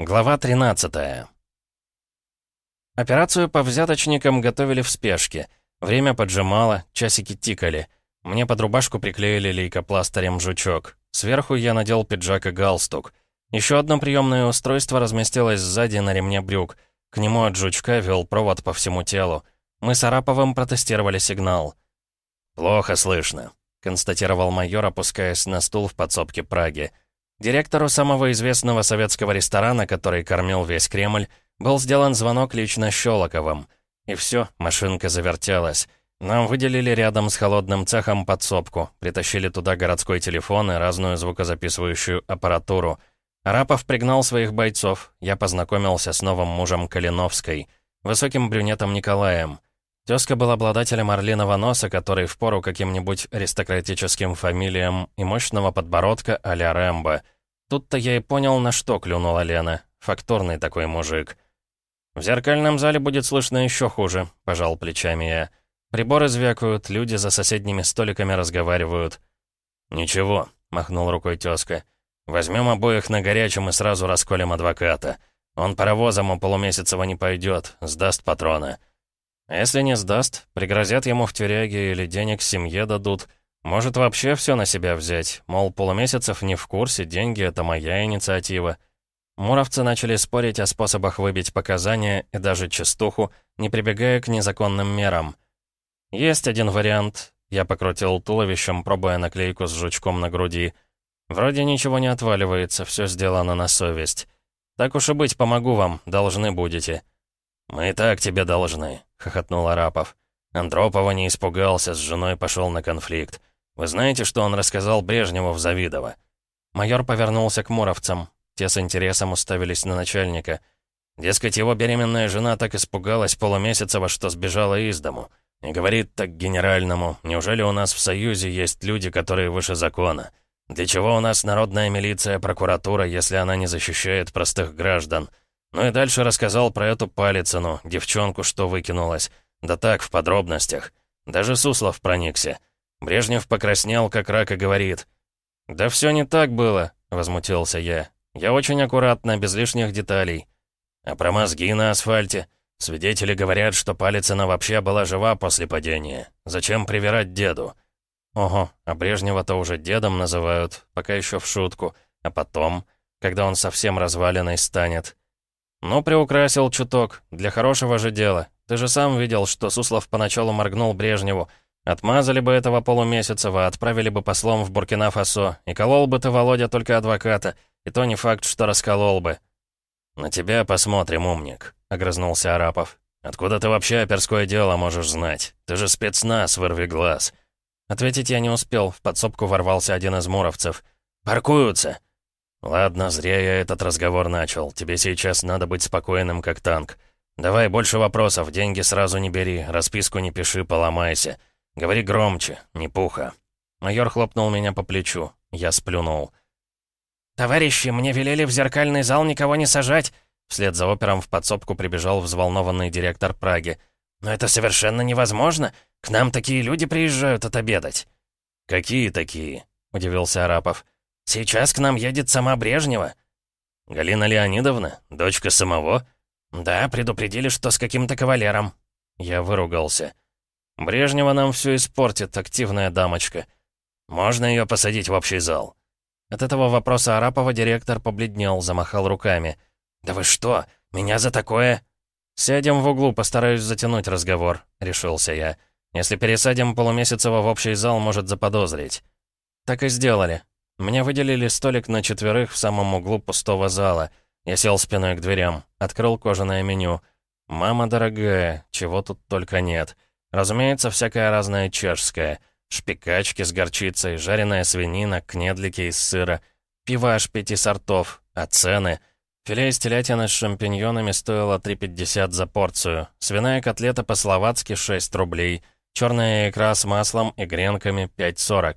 Глава 13 Операцию по взяточникам готовили в спешке. Время поджимало, часики тикали. Мне под рубашку приклеили лейкопластырем жучок. Сверху я надел пиджак и галстук. Еще одно приемное устройство разместилось сзади на ремне брюк. К нему от жучка вел провод по всему телу. Мы с Араповым протестировали сигнал. «Плохо слышно», — констатировал майор, опускаясь на стул в подсобке Праги. Директору самого известного советского ресторана, который кормил весь Кремль, был сделан звонок лично Щелоковым. И все, машинка завертелась. Нам выделили рядом с холодным цехом подсобку, притащили туда городской телефон и разную звукозаписывающую аппаратуру. Арапов пригнал своих бойцов, я познакомился с новым мужем Калиновской, высоким брюнетом Николаем. Тезка был обладателем орлиного носа, который впору каким-нибудь аристократическим фамилиям и мощного подбородка а-ля Рэмбо. Тут-то я и понял, на что клюнула Лена. Фактурный такой мужик. «В зеркальном зале будет слышно еще хуже», — пожал плечами я. «Приборы звякают, люди за соседними столиками разговаривают». «Ничего», — махнул рукой тезка. «Возьмем обоих на горячем и сразу расколем адвоката. Он паровозом у Полумесяцева не пойдет, сдаст патроны». А если не сдаст, пригрозят ему в тюряге или денег семье дадут. Может вообще все на себя взять, мол, полумесяцев не в курсе, деньги — это моя инициатива. Муровцы начали спорить о способах выбить показания и даже частуху, не прибегая к незаконным мерам. Есть один вариант. Я покрутил туловищем, пробуя наклейку с жучком на груди. Вроде ничего не отваливается, все сделано на совесть. Так уж и быть, помогу вам, должны будете. «Мы и так тебе должны», — хохотнул Арапов. Андропова не испугался, с женой пошел на конфликт. Вы знаете, что он рассказал Брежневу в Завидово?» Майор повернулся к муровцам. Те с интересом уставились на начальника. Дескать, его беременная жена так испугалась полумесяцева, что сбежала из дому. И говорит так генеральному, неужели у нас в Союзе есть люди, которые выше закона? Для чего у нас народная милиция, прокуратура, если она не защищает простых граждан? Ну и дальше рассказал про эту Палицыну, девчонку, что выкинулась. Да так, в подробностях. Даже Суслов проникся. Брежнев покраснел, как рак, и говорит. «Да все не так было», — возмутился я. «Я очень аккуратно, без лишних деталей». «А про мозги на асфальте? Свидетели говорят, что Палицына вообще была жива после падения. Зачем привирать деду?» «Ого, а Брежнева-то уже дедом называют, пока еще в шутку. А потом, когда он совсем разваленный станет, «Ну, приукрасил чуток. Для хорошего же дела. Ты же сам видел, что Суслов поначалу моргнул Брежневу. Отмазали бы этого полумесяцева, отправили бы послом в Буркина-Фасо. И колол бы ты, Володя, только адвоката. И то не факт, что расколол бы». «На тебя посмотрим, умник», — огрызнулся Арапов. «Откуда ты вообще оперское дело можешь знать? Ты же спецназ, вырви глаз». Ответить я не успел, в подсобку ворвался один из муровцев. «Паркуются!» «Ладно, зря я этот разговор начал. Тебе сейчас надо быть спокойным, как танк. Давай больше вопросов, деньги сразу не бери, расписку не пиши, поломайся. Говори громче, не пуха». Майор хлопнул меня по плечу. Я сплюнул. «Товарищи, мне велели в зеркальный зал никого не сажать!» Вслед за опером в подсобку прибежал взволнованный директор Праги. «Но это совершенно невозможно! К нам такие люди приезжают отобедать!» «Какие такие?» — удивился Арапов. «Сейчас к нам едет сама Брежнева». «Галина Леонидовна? Дочка самого?» «Да, предупредили, что с каким-то кавалером». Я выругался. «Брежнева нам все испортит, активная дамочка. Можно ее посадить в общий зал?» От этого вопроса Арапова директор побледнел, замахал руками. «Да вы что? Меня за такое...» «Сядем в углу, постараюсь затянуть разговор», — решился я. «Если пересадим Полумесяцева в общий зал, может заподозрить». Так и сделали. Мне выделили столик на четверых в самом углу пустого зала. Я сел спиной к дверям, открыл кожаное меню. «Мама дорогая, чего тут только нет. Разумеется, всякая разная чешская. Шпикачки с горчицей, жареная свинина, кнедлики из сыра, пиво аж пяти сортов, а цены...» Филе из телятины с шампиньонами стоило 3,50 за порцию. Свиная котлета по-словацки 6 рублей. Черная икра с маслом и гренками 5,40.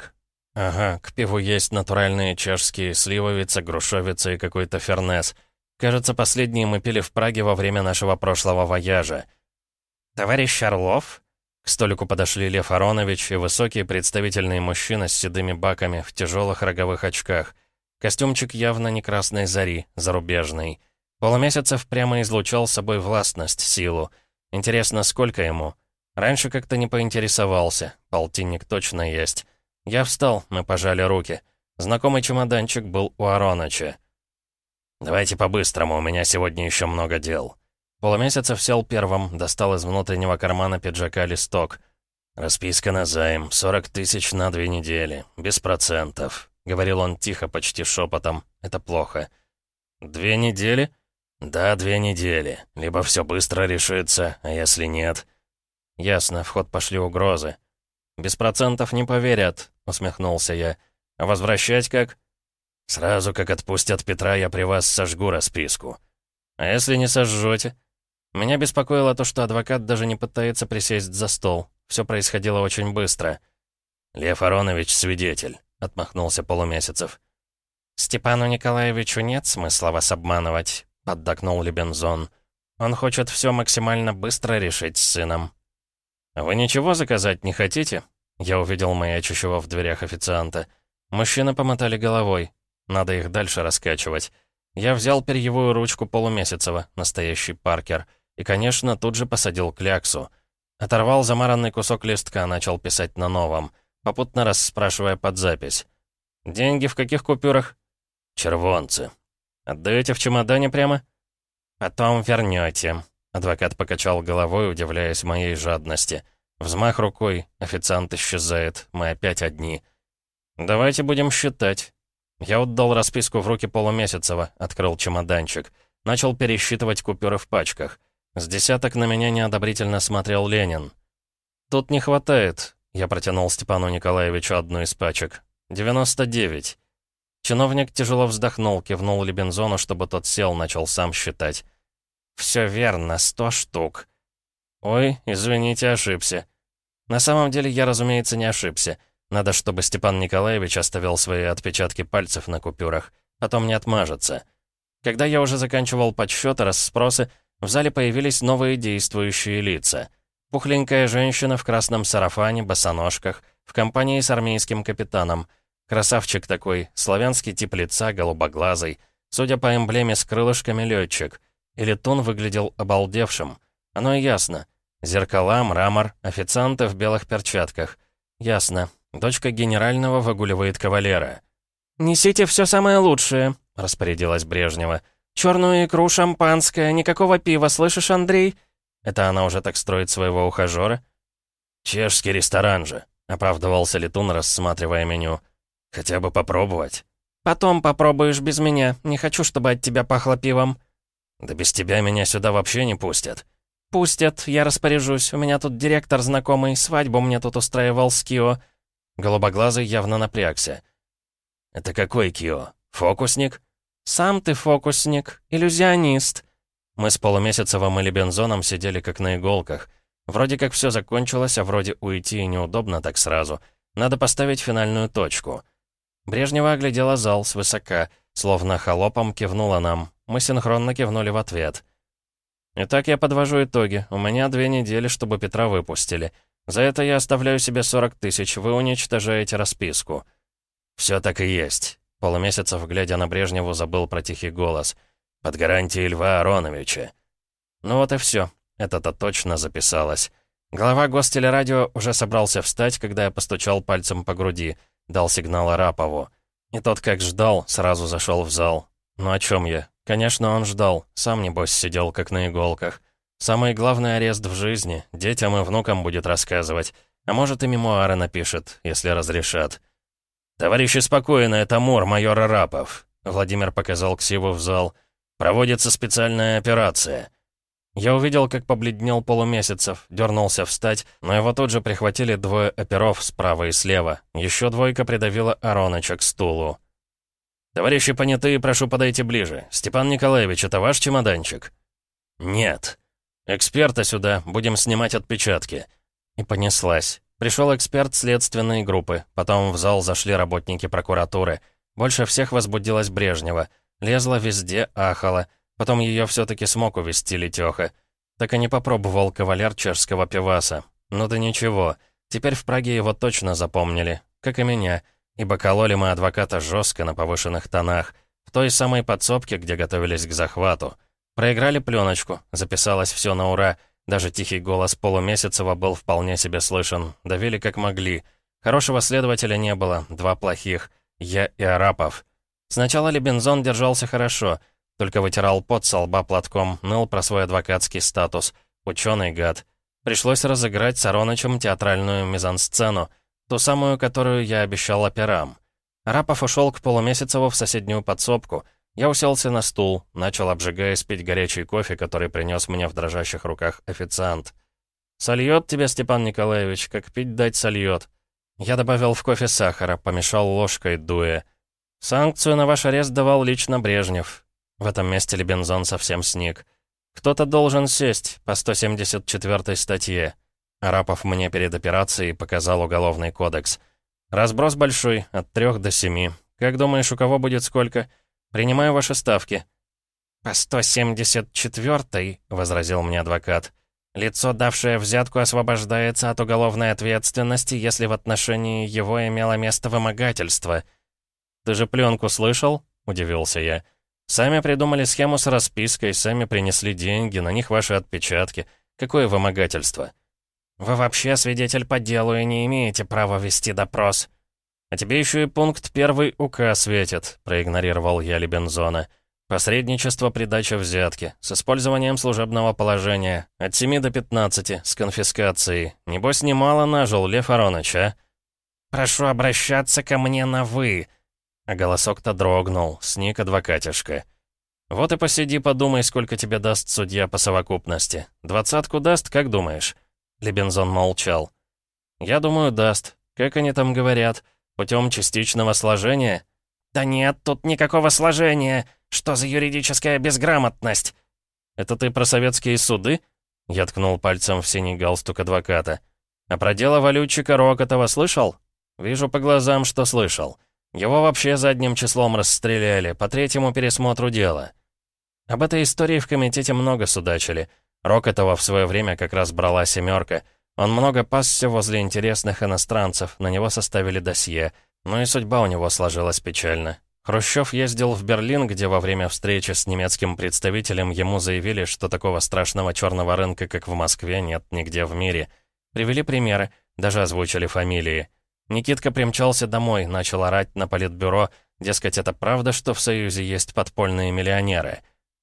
Ага, к пиву есть натуральные чешские сливовица, грушовица и какой-то фернес. Кажется, последние мы пили в Праге во время нашего прошлого вояжа. «Товарищ Орлов?» К столику подошли Лев Аронович и высокий представительный мужчина с седыми баками в тяжелых роговых очках. Костюмчик явно не красной зари, зарубежный. Полумесяцев прямо излучал собой властность, силу. Интересно, сколько ему? Раньше как-то не поинтересовался. Полтинник точно есть. Я встал, мы пожали руки. Знакомый чемоданчик был у Ароныча. «Давайте по-быстрому, у меня сегодня еще много дел». Полумесяцев сел первым, достал из внутреннего кармана пиджака листок. «Расписка на займ, 40 тысяч на две недели, без процентов», — говорил он тихо, почти шепотом. «Это плохо». «Две недели?» «Да, две недели. Либо все быстро решится, а если нет...» «Ясно, в ход пошли угрозы». «Без процентов не поверят», — усмехнулся я. «А возвращать как?» «Сразу как отпустят Петра, я при вас сожгу расписку». «А если не сожжете?» Меня беспокоило то, что адвокат даже не пытается присесть за стол. Все происходило очень быстро. «Лев Аронович свидетель», — отмахнулся Полумесяцев. «Степану Николаевичу нет смысла вас обманывать», — поддакнул Лебензон. «Он хочет все максимально быстро решить с сыном». «Вы ничего заказать не хотите?» Я увидел маячущего в дверях официанта. Мужчины помотали головой. Надо их дальше раскачивать. Я взял перьевую ручку Полумесяцева, настоящий Паркер, и, конечно, тут же посадил кляксу. Оторвал замаранный кусок листка, начал писать на новом, попутно расспрашивая под запись. «Деньги в каких купюрах?» «Червонцы». «Отдаете в чемодане прямо?» «Потом вернете», — адвокат покачал головой, удивляясь моей жадности. Взмах рукой, официант исчезает, мы опять одни. «Давайте будем считать». Я отдал расписку в руки Полумесяцева, открыл чемоданчик. Начал пересчитывать купюры в пачках. С десяток на меня неодобрительно смотрел Ленин. «Тут не хватает», — я протянул Степану Николаевичу одну из пачек. «Девяносто девять». Чиновник тяжело вздохнул, кивнул Лебензону, чтобы тот сел, начал сам считать. «Все верно, сто штук». «Ой, извините, ошибся». На самом деле я, разумеется, не ошибся. Надо, чтобы Степан Николаевич оставил свои отпечатки пальцев на купюрах. Потом не отмажется. Когда я уже заканчивал подсчеты, расспросы, в зале появились новые действующие лица. Пухленькая женщина в красном сарафане, босоножках, в компании с армейским капитаном. Красавчик такой, славянский тип лица, голубоглазый. Судя по эмблеме с крылышками, летчик. И летун выглядел обалдевшим. Оно ясно. Зеркала, мрамор, официанты в белых перчатках. Ясно. Дочка генерального выгуливает кавалера. «Несите все самое лучшее», — распорядилась Брежнева. «Черную икру, шампанское, никакого пива, слышишь, Андрей?» Это она уже так строит своего ухажера? «Чешский ресторан же», — оправдывался Летун, рассматривая меню. «Хотя бы попробовать». «Потом попробуешь без меня. Не хочу, чтобы от тебя пахло пивом». «Да без тебя меня сюда вообще не пустят». «Пустят, я распоряжусь. У меня тут директор знакомый, свадьбу мне тут устраивал с Кио». Голубоглазый явно напрягся. «Это какой Кио? Фокусник?» «Сам ты фокусник, иллюзионист». Мы с Полумесяцевым или Бензоном сидели как на иголках. Вроде как все закончилось, а вроде уйти и неудобно так сразу. Надо поставить финальную точку. Брежнева оглядела зал свысока, словно холопом кивнула нам. Мы синхронно кивнули в ответ. Итак, я подвожу итоги. У меня две недели, чтобы Петра выпустили. За это я оставляю себе 40 тысяч, вы уничтожаете расписку». «Все так и есть». Полумесяцев, глядя на Брежневу, забыл про тихий голос. «Под гарантией Льва Ароновича». Ну вот и все. Это-то точно записалось. Глава гостелерадио уже собрался встать, когда я постучал пальцем по груди, дал сигнал Арапову. И тот, как ждал, сразу зашел в зал. Ну о чем я? Конечно, он ждал. Сам, небось, сидел как на иголках. Самый главный арест в жизни. Детям и внукам будет рассказывать. А может, и мемуары напишет, если разрешат. «Товарищи, спокойно, это Мур, майор Арапов», — Владимир показал Ксиву в зал. «Проводится специальная операция». Я увидел, как побледнел полумесяцев, дернулся встать, но его тут же прихватили двое оперов справа и слева. Еще двойка придавила Ароныча к стулу. «Товарищи понятые, прошу подойти ближе. Степан Николаевич, это ваш чемоданчик?» «Нет». «Эксперта сюда, будем снимать отпечатки». И понеслась. Пришел эксперт следственной группы, потом в зал зашли работники прокуратуры. Больше всех возбудилась Брежнева. Лезла везде, ахала. Потом ее все-таки смог увести Летеха. Так и не попробовал кавалер чешского пиваса. Ну да ничего. Теперь в Праге его точно запомнили. Как и меня. Ибо кололи мы адвоката жестко на повышенных тонах, в той самой подсобке, где готовились к захвату. Проиграли пленочку, записалось все на ура. Даже тихий голос Полумесяцева был вполне себе слышен. Давили как могли. Хорошего следователя не было, два плохих. Я и Арапов. Сначала Лебензон держался хорошо, только вытирал пот со лба платком, ныл про свой адвокатский статус. Ученый гад. Пришлось разыграть с театральную мизансцену, ту самую, которую я обещал операм. Арапов ушел к Полумесяцеву в соседнюю подсобку — я уселся на стул, начал, обжигаясь, пить горячий кофе, который принес мне в дрожащих руках официант. «Сольет тебя, Степан Николаевич, как пить дать сольет». Я добавил в кофе сахара, помешал ложкой, дуя. «Санкцию на ваш арест давал лично Брежнев». В этом месте Лебензон совсем сник. «Кто-то должен сесть по 174 статье». Арапов мне перед операцией показал уголовный кодекс. «Разброс большой, от трех до семи. Как думаешь, у кого будет сколько?» Принимаю ваши ставки». «По 174-й», — возразил мне адвокат, «лицо, давшее взятку, освобождается от уголовной ответственности, если в отношении его имело место вымогательство». «Ты же пленку слышал?» — удивился я. «Сами придумали схему с распиской, сами принесли деньги, на них ваши отпечатки. Какое вымогательство?» «Вы вообще свидетель по делу и не имеете права вести допрос», «А тебе еще и пункт первый УК светит», — проигнорировал я Лебензона. «Посредничество при даче взятки, с использованием служебного положения, от 7 до 15, с конфискацией. Небось, немало нажил, Лев Ароныч, а?» «Прошу обращаться ко мне на «вы», а голосок-то дрогнул, сник адвокатишка. «Вот и посиди, подумай, сколько тебе даст судья по совокупности. Двадцатку даст, как думаешь?» Лебензон молчал. «Я думаю, даст. Как они там говорят?» Путем частичного сложения? Да нет, тут никакого сложения. Что за юридическая безграмотность? Это ты про советские суды? Я ткнул пальцем в синий галстук адвоката. А про дело валютчика Рокотова слышал? Вижу по глазам, что слышал. Его вообще задним числом расстреляли, по третьему пересмотру дела. Об этой истории в комитете много судачили. Рокотова в свое время как раз брала «семерка». Он много пасся возле интересных иностранцев, на него составили досье. Но и судьба у него сложилась печально. Хрущев ездил в Берлин, где во время встречи с немецким представителем ему заявили, что такого страшного черного рынка, как в Москве, нет нигде в мире. Привели примеры, даже озвучили фамилии. Никитка примчался домой, начал орать на политбюро, дескать, это правда, что в Союзе есть подпольные миллионеры.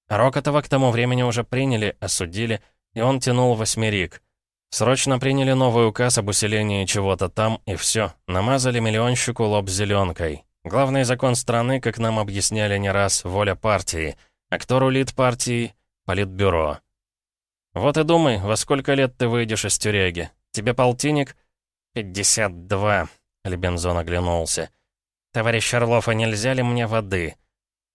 Рокотова к тому времени уже приняли, осудили, и он тянул восьмерик — Срочно приняли новый указ об усилении чего-то там, и все. Намазали миллионщику лоб зеленкой. Главный закон страны, как нам объясняли не раз, воля партии. А кто рулит партией? Политбюро. Вот и думай, во сколько лет ты выйдешь из тюряги? Тебе полтинник? «Пятьдесят два», — Лебензон оглянулся. «Товарищ Орлов, а нельзя ли мне воды?»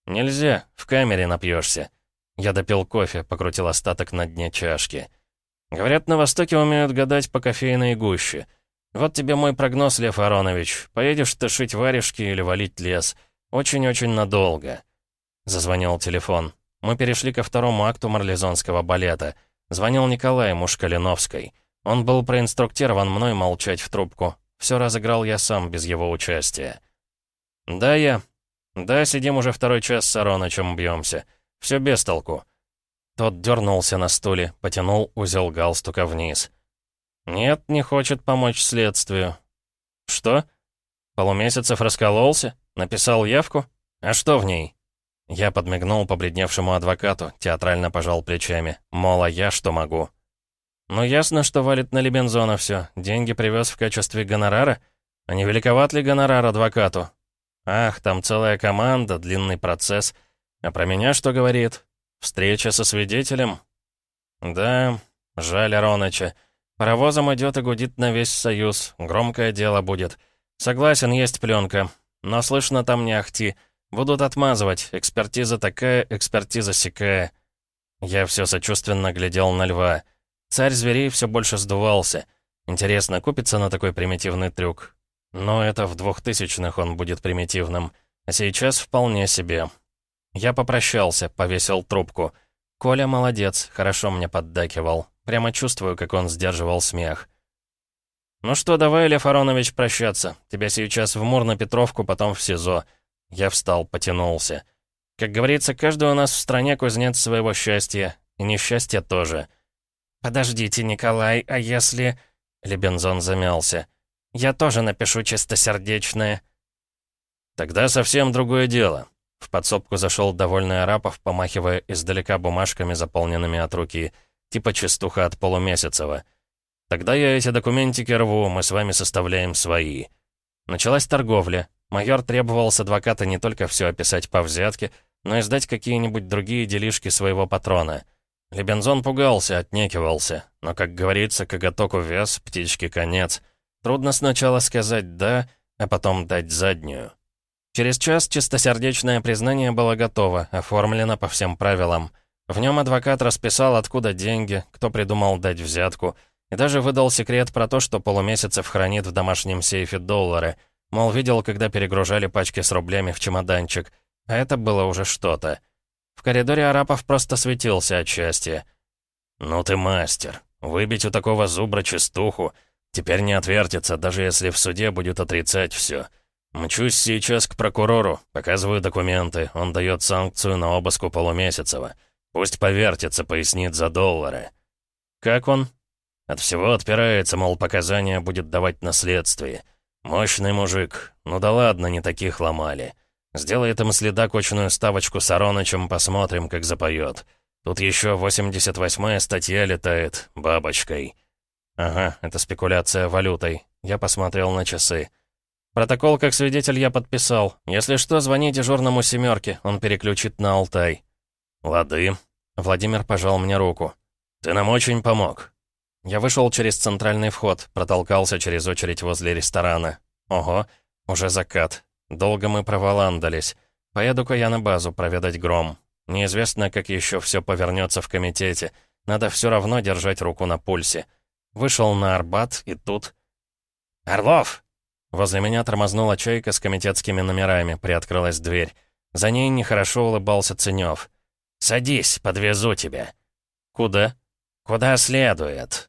«Нельзя, в камере напьешься». Я допил кофе, покрутил остаток на дне чашки. Говорят, на Востоке умеют гадать по кофейной гуще. Вот тебе мой прогноз, Лев Аронович. Поедешь ты шить варежки или валить лес. Очень-очень надолго. Зазвонил телефон. Мы перешли ко второму акту марлезонского балета. Звонил Николай, муж Калиновской. Он был проинструктирован мной молчать в трубку. Все разыграл я сам, без его участия. «Да, я. Да, сидим уже второй час с Аронычем бьемся. Все без толку. Тот дернулся на стуле, потянул узел галстука вниз. «Нет, не хочет помочь следствию». «Что? Полумесяцев раскололся? Написал явку? А что в ней?» Я подмигнул побледневшему адвокату, театрально пожал плечами. Мол, а я что могу? «Ну ясно, что валит на Лебензона все. Деньги привез в качестве гонорара? А не великоват ли гонорар адвокату? Ах, там целая команда, длинный процесс. А про меня что говорит? Встреча со свидетелем? Да, жаль Ароныча. Паровозом идет и гудит на весь Союз. Громкое дело будет. Согласен, есть пленка. Но слышно там не ахти. Будут отмазывать. Экспертиза такая, экспертиза сякая. Я все сочувственно глядел на льва. Царь зверей все больше сдувался. Интересно, купится на такой примитивный трюк? Но это в двухтысячных он будет примитивным. А сейчас вполне себе. Я попрощался, повесил трубку. Коля молодец, хорошо мне поддакивал. Прямо чувствую, как он сдерживал смех. «Ну что, давай, Лев Аронович, прощаться. Тебя сейчас в Мур на Петровку, потом в СИЗО». Я встал, потянулся. Как говорится, каждый у нас в стране кузнец своего счастья, и несчастья тоже. «Подождите, Николай, а если...» Лебензон замялся. «Я тоже напишу чистосердечное». «Тогда совсем другое дело». В подсобку зашел довольный Арапов, помахивая издалека бумажками, заполненными от руки, типа частуха от полумесяцева. «Тогда я эти документики рву, мы с вами составляем свои». Началась торговля. Майор требовал с адвоката не только все описать по взятке, но и сдать какие-нибудь другие делишки своего патрона. Лебензон пугался, отнекивался, но, как говорится, коготок увяз, птички конец. Трудно сначала сказать «да», а потом дать заднюю. Через час чистосердечное признание было готово, оформлено по всем правилам. В нем адвокат расписал, откуда деньги, кто придумал дать взятку, и даже выдал секрет про то, что Полумесяцев хранит в домашнем сейфе доллары. Мол, видел, когда перегружали пачки с рублями в чемоданчик. А это было уже что-то. В коридоре Арапов просто светился от счастья. «Ну ты мастер. Выбить у такого зубра чистуху. Теперь не отвертится, даже если в суде будет отрицать все. Мчусь сейчас к прокурору, показываю документы, он дает санкцию на обыск Полумесяцева. Пусть повертится, пояснит за доллары». «Как он?» От всего отпирается, мол, показания будет давать на Мощный мужик. Ну да ладно, не таких ломали. Сделает им следак очную ставочку с Аронычем, посмотрим, как запоет. Тут еще 88-я статья летает, бабочкой. Ага, это спекуляция валютой. Я посмотрел на часы. Протокол как свидетель я подписал. Если что, звони дежурному «семерке», он переключит на Алтай. Лады. Владимир пожал мне руку. Ты нам очень помог. Я вышел через центральный вход, протолкался через очередь возле ресторана. Ого, уже закат. Долго мы проволандались. Поеду-ка я на базу проведать гром. Неизвестно, как еще все повернется в комитете. Надо все равно держать руку на пульсе. Вышел на Арбат, и тут... «Орлов!» Возле меня тормознула чайка с комитетскими номерами, приоткрылась дверь. За ней нехорошо улыбался Ценёв. «Садись, подвезу тебя». «Куда?» «Куда следует».